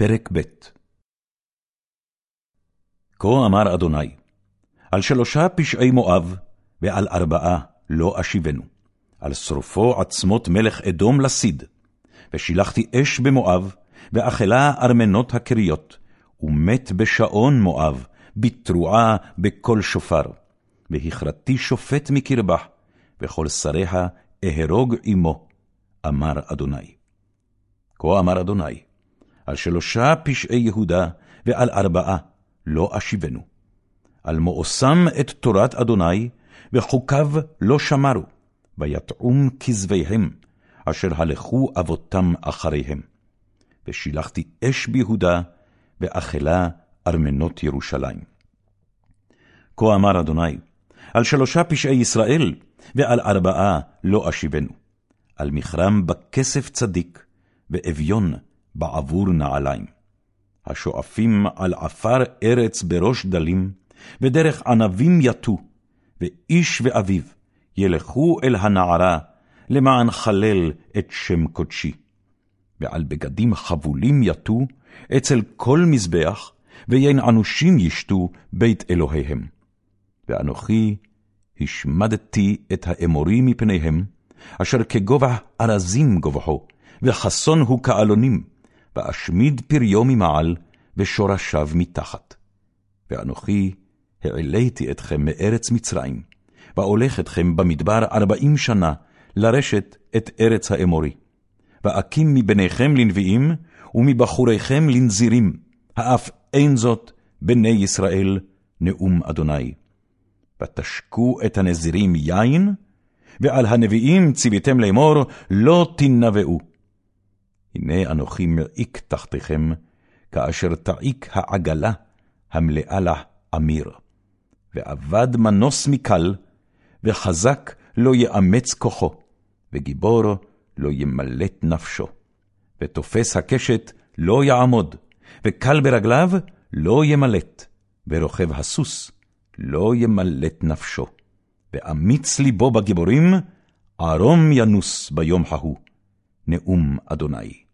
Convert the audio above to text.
פרק ב' כה אמר אדוני, על שלושה פשעי מואב, ועל ארבעה לא אשיבנו, על שרופו עצמות מלך אדום לסיד, ושילחתי אש במואב, ואכלה ארמנות הקריות, ומת בשעון מואב, בתרועה בקול שופר, והכרתי שופט מקרבה, וכל שריה אהרוג עמו, אמר אדוני. כה אמר אדוני, על שלושה פשעי יהודה, ועל ארבעה לא אשיבנו. על מואסם את תורת אדוני, וחוקיו לא שמרו, ויטעום כזביהם, אשר הלכו אבותם אחריהם. ושילחתי אש ביהודה, ואכלה ארמנות ירושלים. כה אמר אדוני, על שלושה פשעי ישראל, ועל ארבעה לא אשיבנו. על מכרם בכסף צדיק, ואביון בעבור נעליים. השואפים על עפר ארץ בראש דלים, ודרך ענבים יטו, ואיש ואביו ילכו אל הנערה, למען חלל את שם קודשי. ועל בגדים חבולים יטו, אצל כל מזבח, ויין אנושים ישתו בית אלוהיהם. ואנוכי השמדתי את האמורי מפניהם, אשר כגובה ארזים גובהו, וחסון הוא כעלונים, ואשמיד פריו ממעל, ושורשיו מתחת. ואנוכי העליתי אתכם מארץ מצרים, ואולך אתכם במדבר ארבעים שנה, לרשת את ארץ האמורי. ואקים מבניכם לנביאים, ומבחוריכם לנזירים, האף אין זאת בני ישראל, נאום אדוני. ותשקו את הנזירים יין, ועל הנביאים ציוויתם לאמור, לא תנבאו. הנה אנוכי מעיק תחתיכם, כאשר תעיק העגלה המלאה לה אמיר. ואבד מנוס מקל, וחזק לא יאמץ כוחו, וגיבור לא ימלט נפשו. ותופס הקשת לא יעמוד, וקל ברגליו לא ימלט, ורוכב הסוס לא ימלט נפשו. ואמיץ ליבו בגיבורים, ערום ינוס ביום ההוא. נאום אדוני.